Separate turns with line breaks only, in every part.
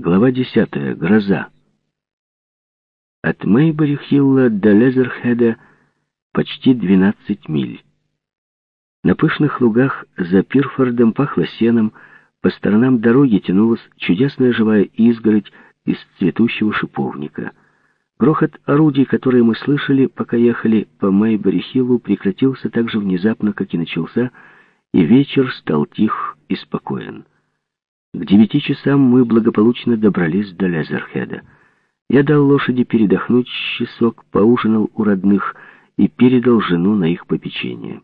Глава 10. Гроза. От Мейбери-Хилла до Лезерхеда почти 12 миль. На пышных лугах за Пирфордом пахло сеном, по сторонам дороги тянулась чудесная живая изгородь из цветущего шиповника. Грохот орудий, которые мы слышали, пока ехали по Мейбери-Хиллу, прекратился так же внезапно, как и начался, и вечер стал тих и спокоен. К девяти часам мы благополучно добрались до Лезерхеда. Я дал лошади передохнуть часок, поужинал у родных и передал жену на их попечение.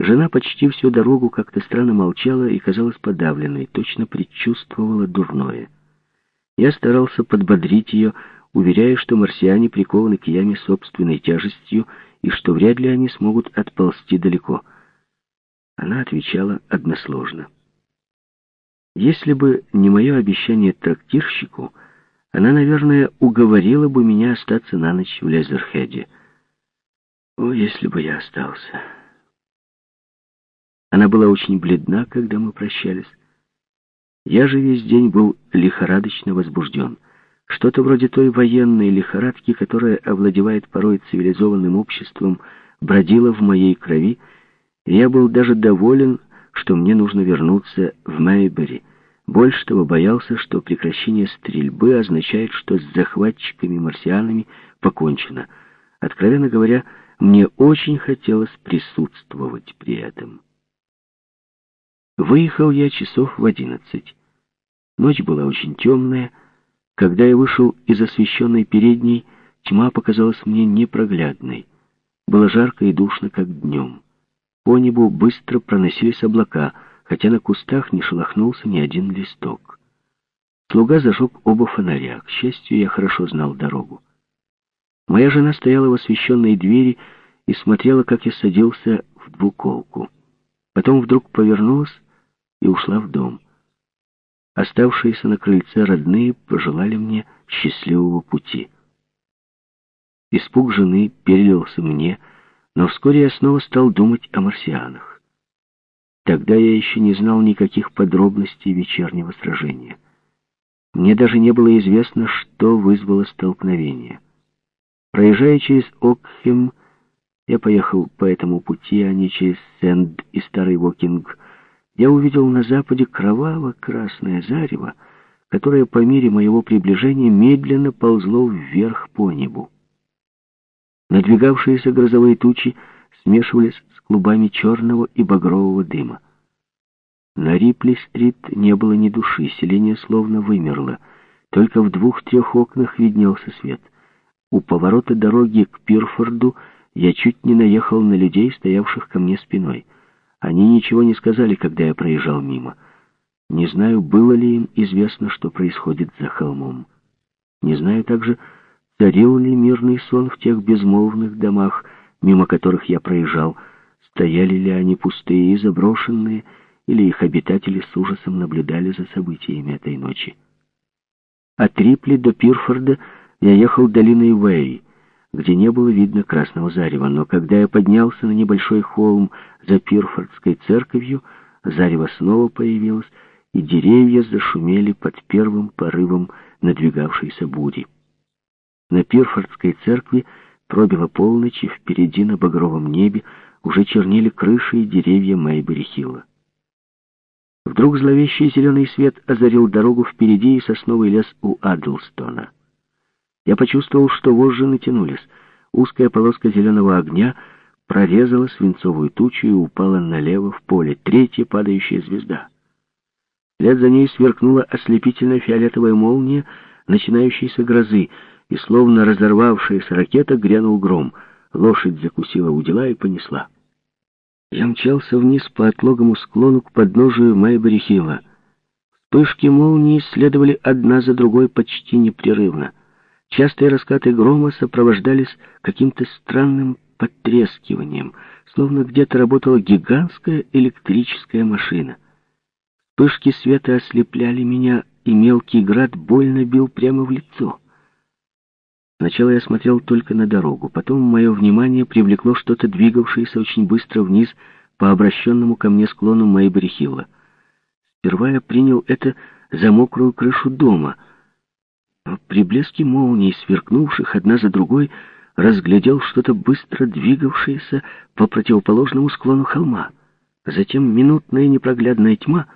Жена почти всю дорогу как-то странно молчала и казалась подавленной, точно предчувствовала дурное. Я старался подбодрить ее, уверяя, что марсиане прикованы к яме собственной тяжестью и что вряд ли они смогут отползти далеко. Она отвечала односложно. Если бы не мое обещание трактирщику, она, наверное, уговорила бы меня остаться на ночь в Лезерхеде. О, если бы я остался. Она была очень бледна, когда мы прощались. Я же весь день был лихорадочно возбужден. Что-то вроде той военной лихорадки, которая овладевает порой цивилизованным обществом, бродило в моей крови, я был даже доволен, что мне нужно вернуться в Мейбери. Больше того, боялся, что прекращение стрельбы означает, что с захватчиками-марсианами покончено. Откровенно говоря, мне очень хотелось присутствовать при этом. Выехал я часов в одиннадцать. Ночь была очень темная. Когда я вышел из освещенной передней, тьма показалась мне непроглядной. Было жарко и душно, как днем. По небу быстро проносились облака, хотя на кустах не шелохнулся ни один листок. Слуга зажег оба фонаря. К счастью, я хорошо знал дорогу. Моя жена стояла в освещенной двери и смотрела, как я садился в двуколку. Потом вдруг повернулась и ушла в дом. Оставшиеся на крыльце родные пожелали мне счастливого пути. Испуг жены перелился мне, но вскоре я снова стал думать о марсианах. Тогда я еще не знал никаких подробностей вечернего сражения. Мне даже не было известно, что вызвало столкновение. Проезжая через Окхем, я поехал по этому пути, а не через Сенд и Старый Вокинг, я увидел на западе кроваво-красное зарево, которое по мере моего приближения медленно ползло вверх по небу. Надвигавшиеся грозовые тучи смешивались с клубами черного и багрового дыма. На Рипли-стрит не было ни души, селение словно вымерло. Только в двух-трех окнах виднелся свет. У поворота дороги к Пирфорду я чуть не наехал на людей, стоявших ко мне спиной. Они ничего не сказали, когда я проезжал мимо. Не знаю, было ли им известно, что происходит за холмом. Не знаю также, Царил ли мирный сон в тех безмолвных домах, мимо которых я проезжал? Стояли ли они пустые и заброшенные, или их обитатели с ужасом наблюдали за событиями этой ночи? От Рипли до Пирфорда я ехал долиной Вэй, где не было видно красного зарева, но когда я поднялся на небольшой холм за Пирфордской церковью, зарево снова появилось, и деревья зашумели под первым порывом надвигавшейся бури. На Пирфордской церкви пробила полночь, и впереди на багровом небе уже чернели крыши и деревья Мэйбери-Хилла. Вдруг зловещий зеленый свет озарил дорогу впереди и сосновый лес у Адлстона. Я почувствовал, что вожжи натянулись. Узкая полоска зеленого огня прорезала свинцовую тучу и упала налево в поле. Третья падающая звезда. Вслед за ней сверкнула ослепительная фиолетовая молния начинающейся грозы — и словно разорвавшаяся ракета грянул гром. Лошадь закусила у дела и понесла. Я мчался вниз по отлогому склону к подножию Майбери-Хилла. Вспышки молнии следовали одна за другой почти непрерывно. Частые раскаты грома сопровождались каким-то странным потрескиванием, словно где-то работала гигантская электрическая машина. Вспышки света ослепляли меня, и мелкий град больно бил прямо в лицо. Сначала я смотрел только на дорогу, потом мое внимание привлекло что-то двигавшееся очень быстро вниз по обращенному ко мне склону Мэйбери-Хилла. Сперва я принял это за мокрую крышу дома. Но при блеске молний, сверкнувших одна за другой, разглядел что-то быстро двигавшееся по противоположному склону холма. Затем минутная непроглядная тьма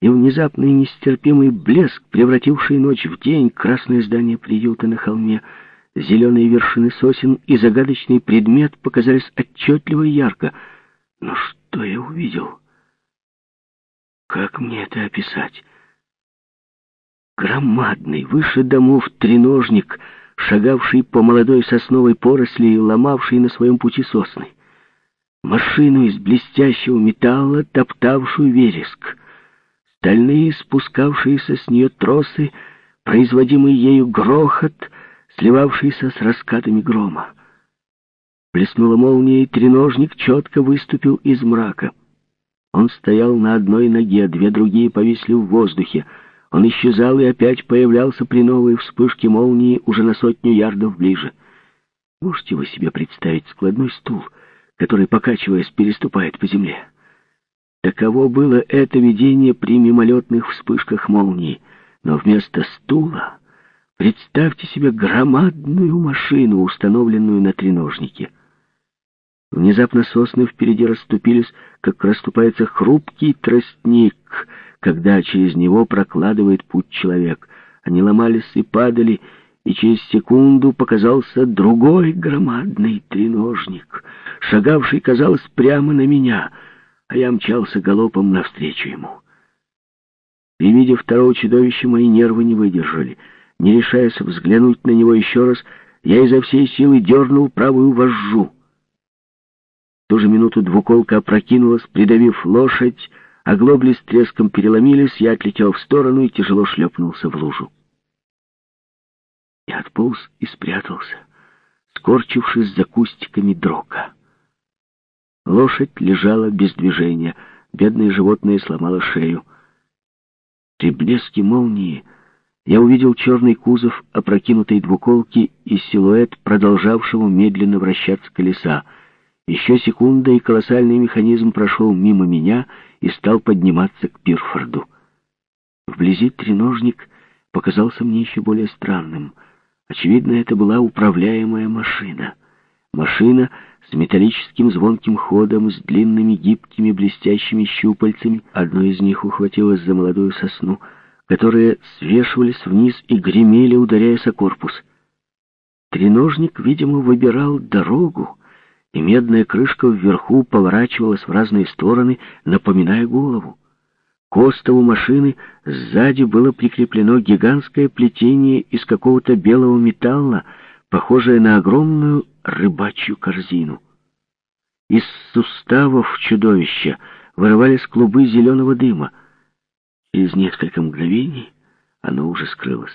и внезапный нестерпимый блеск, превративший ночь в день, красное здание приюта на холме, зеленые вершины сосен и загадочный предмет показались отчетливо и ярко. Но что я увидел? Как мне это описать? Громадный, выше домов треножник, шагавший по молодой сосновой поросли и ломавший на своем пути сосны. Машину из блестящего металла, топтавшую вереск. Стальные спускавшиеся с нее тросы, производимый ею грохот, сливавшийся с раскатами грома. Блеснула молния, и треножник четко выступил из мрака. Он стоял на одной ноге, две другие повисли в воздухе. Он исчезал и опять появлялся при новой вспышке молнии уже на сотню ярдов ближе. Можете вы себе представить складной стул, который, покачиваясь, переступает по земле? Таково было это видение при мимолетных вспышках молнии. Но вместо стула представьте себе громадную машину, установленную на треножнике. Внезапно сосны впереди расступились, как расступается хрупкий тростник, когда через него прокладывает путь человек. Они ломались и падали, и через секунду показался другой громадный треножник, шагавший, казалось, прямо на меня, а я мчался галопом навстречу ему. При виде второго чудовища мои нервы не выдержали. Не решаясь взглянуть на него еще раз, я изо всей силы дернул правую вожжу ту же минуту двуколка опрокинулась, придавив лошадь, а глобли с треском переломились, я отлетел в сторону и тяжело шлепнулся в лужу. Я отполз и спрятался, скорчившись за кустиками дрока. Лошадь лежала без движения, бедное животное сломало шею. При блеске молнии я увидел черный кузов опрокинутой двуколки и силуэт продолжавшего медленно вращаться колеса — еще секунда, и колоссальный механизм прошел мимо меня и стал подниматься к Пирфорду. Вблизи треножник показался мне еще более странным. Очевидно, это была управляемая машина. Машина с металлическим звонким ходом, с длинными гибкими блестящими щупальцами. Одно из них ухватилось за молодую сосну, которые свешивались вниз и гремели, ударяясь о корпус. Треножник, видимо, выбирал дорогу, и медная крышка вверху поворачивалась в разные стороны, напоминая голову. К остову машины сзади было прикреплено гигантское плетение из какого-то белого металла, похожее на огромную рыбачью корзину. Из суставов чудовища вырывались клубы зеленого дыма. Через несколько мгновений оно уже скрылось.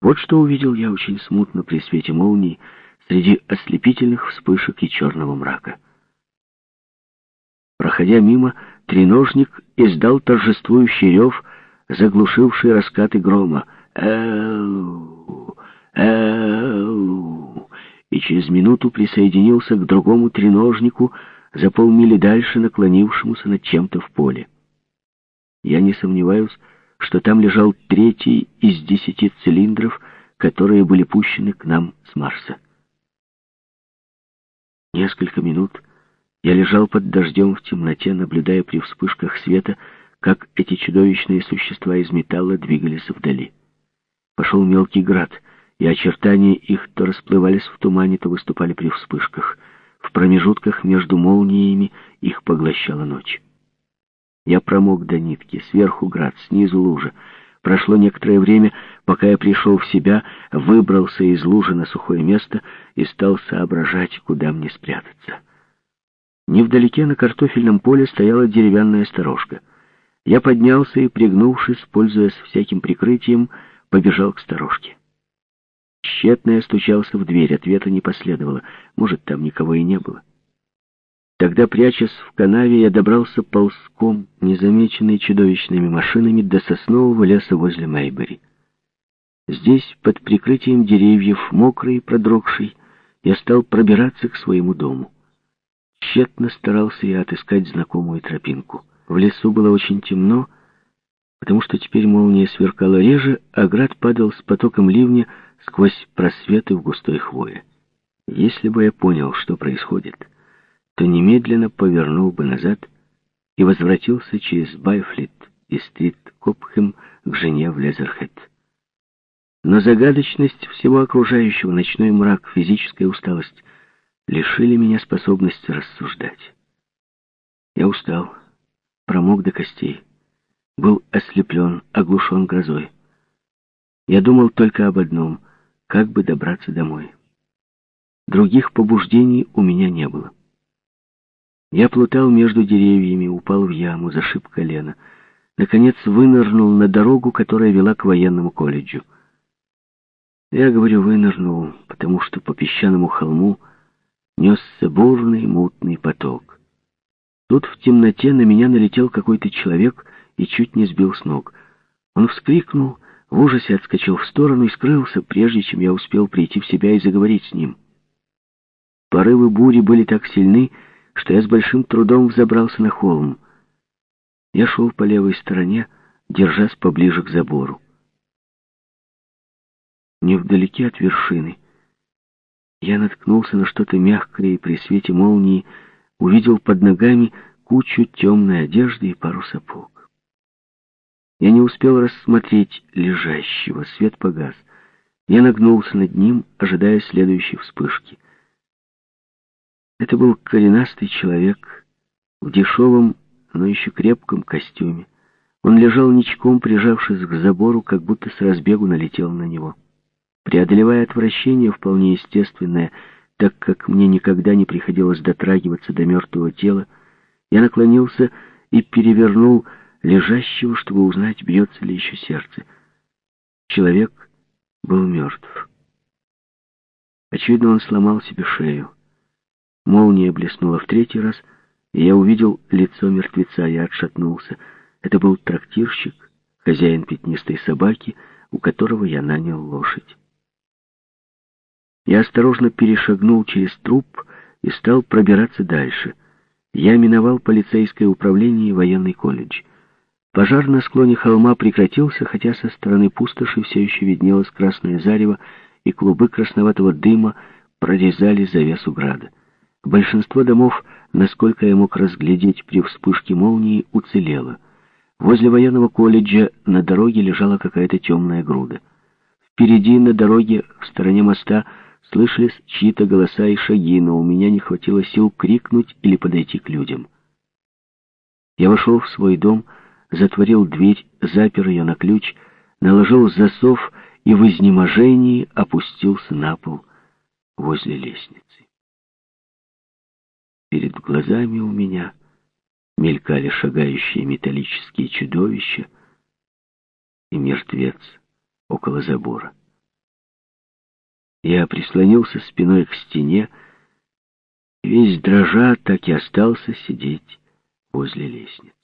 Вот что увидел я очень смутно при свете молнии, среди ослепительных вспышек и черного мрака. Проходя мимо, треножник издал торжествующий рев, заглушивший раскаты грома. «Эу! Эу!» И через минуту присоединился к другому треножнику, за полмили дальше наклонившемуся над чем-то в поле. Я не сомневаюсь, что там лежал третий из десяти цилиндров, которые были пущены к нам с Марса. Несколько минут я лежал под дождем в темноте, наблюдая при вспышках света, как эти чудовищные существа из металла двигались вдали. Пошел мелкий град, и очертания их то расплывались в тумане, то выступали при вспышках. В промежутках между молниями их поглощала ночь. Я промок до нитки, сверху град, снизу лужа. Прошло некоторое время, пока я пришел в себя, выбрался из лужи на сухое место и стал соображать, куда мне спрятаться. Невдалеке на картофельном поле стояла деревянная сторожка. Я поднялся и, пригнувшись, пользуясь всяким прикрытием, побежал к сторожке. Тщетно я стучался в дверь, ответа не последовало. Может, там никого и не было. Тогда, прячась в канаве, я добрался ползком, незамеченный чудовищными машинами, до соснового леса возле Мейбери. Здесь, под прикрытием деревьев, мокрый и продрогший, я стал пробираться к своему дому. Тщетно старался я отыскать знакомую тропинку. В лесу было очень темно, потому что теперь молния сверкала реже, а град падал с потоком ливня сквозь просветы в густой хвое. Если бы я понял, что происходит, то немедленно повернул бы назад и возвратился через Байфлит и стрит Копхэм к жене в Лезерхед. Но загадочность всего окружающего, ночной мрак, физическая усталость лишили меня способности рассуждать. Я устал, промок до костей, был ослеплен, оглушен грозой. Я думал только об одном — как бы добраться домой. Других побуждений у меня не было. Я плутал между деревьями, упал в яму, зашиб колено. Наконец вынырнул на дорогу, которая вела к военному колледжу. Я говорю «вынырнул», потому что по песчаному холму несся бурный мутный поток. Тут в темноте на меня налетел какой-то человек и чуть не сбил с ног. Он вскрикнул, в ужасе отскочил в сторону и скрылся, прежде чем я успел прийти в себя и заговорить с ним. Порывы бури были так сильны, что я с большим трудом взобрался на холм. Я шел по левой стороне, держась поближе к забору. Невдалеке от вершины я наткнулся на что-то мягкое и при свете молнии увидел под ногами кучу темной одежды и пару сапог. Я не успел рассмотреть лежащего, свет погас. Я нагнулся над ним, ожидая следующей вспышки. Это был коренастый человек в дешевом, но еще крепком костюме. Он лежал ничком, прижавшись к забору, как будто с разбегу налетел на него. Преодолевая отвращение, вполне естественное, так как мне никогда не приходилось дотрагиваться до мертвого тела, я наклонился и перевернул лежащего, чтобы узнать, бьется ли еще сердце. Человек был мертв. Очевидно, он сломал себе шею. Молния блеснула в третий раз, и я увидел лицо мертвеца. Я отшатнулся. Это был трактирщик, хозяин пятнистой собаки, у которого я нанял лошадь. Я осторожно перешагнул через труп и стал пробираться дальше. Я миновал полицейское управление и военный колледж. Пожар на склоне холма прекратился, хотя со стороны пустоши все еще виднелось красное зарево, и клубы красноватого дыма прорезали завесу града. Большинство домов, насколько я мог разглядеть при вспышке молнии, уцелело. Возле военного колледжа на дороге лежала какая-то темная груда. Впереди на дороге, в стороне моста, слышались чьи-то голоса и шаги, но у меня не хватило сил крикнуть или подойти к людям. Я вошел в свой дом, затворил дверь, запер ее на ключ, наложил засов и в изнеможении опустился на пол возле лестницы. Перед глазами у меня мелькали шагающие металлические чудовища и мертвец около забора. Я прислонился спиной к стене, весь дрожа так и остался сидеть возле лестницы.